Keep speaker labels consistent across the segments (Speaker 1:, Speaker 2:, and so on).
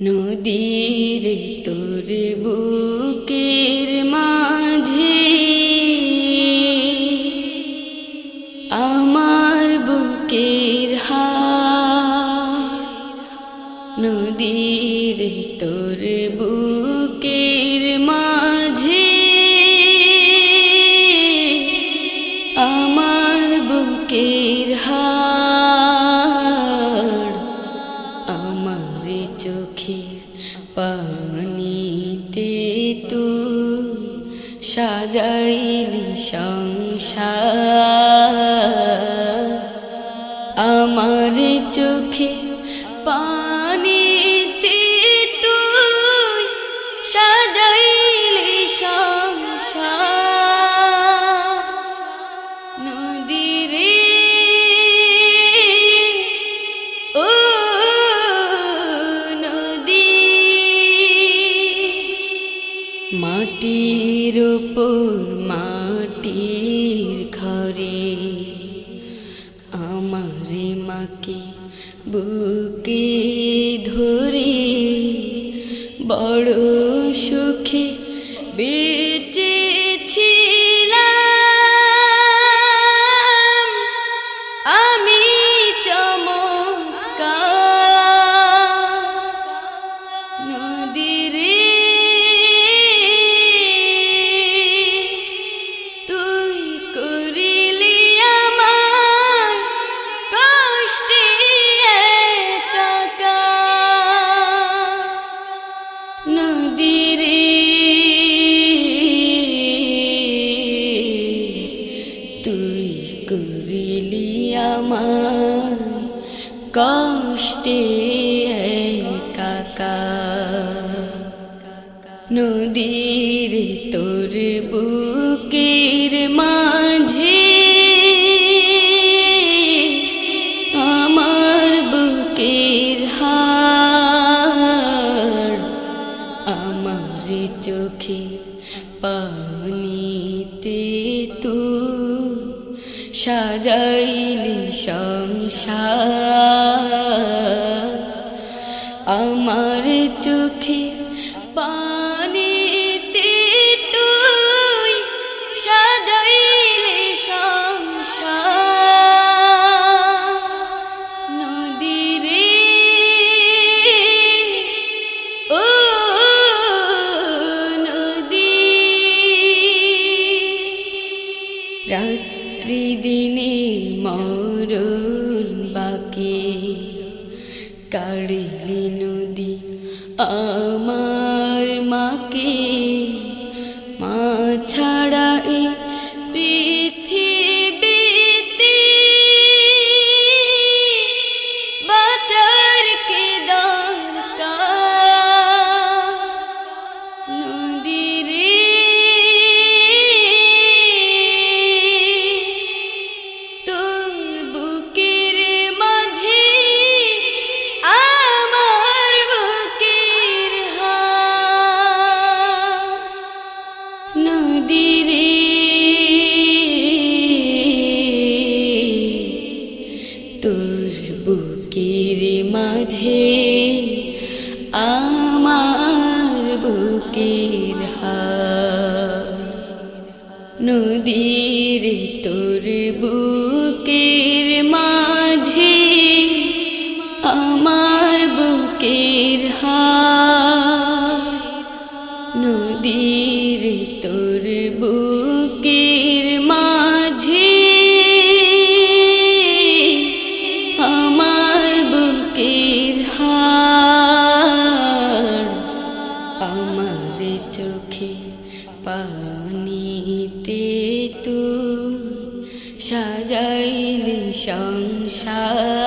Speaker 1: নদীর তোর বুকের মাঝে আমার বুকের হার নদীর তোর বুকের মাঝে আমার বুকের হার পানিতে তুই সাজাইলি সংসার। আমার চোখে পানিতে মাটির উপর মাটির ঘরে আমার মাকে বুকে ধরে বড় সুখে বেঁচেছিলাম আমার কষ্টে কাকা। নদীর তোর বুকের মাঝে আমার বুকের হার আমার চোখে পানিতে তুই সাজাইলি সংসার। আমার চোখে পানিতে তুই সাজাইলি সংসার। ও নদী। রাত্রি দিনে মরণ বাকি। কাড়িলি নদী আমার মাকে। মা ছাড়া আমার বুকের নদীর তোর বুকের মাঝে আমার বুকের হার। নদীর তোর বুকের পানিতে তু সাজাইলি সংসার।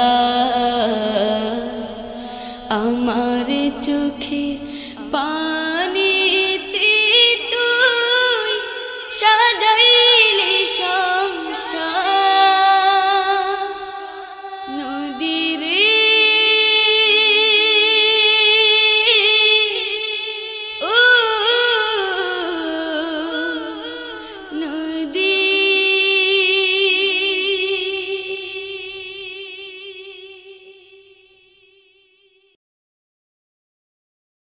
Speaker 1: আমার চোখে পা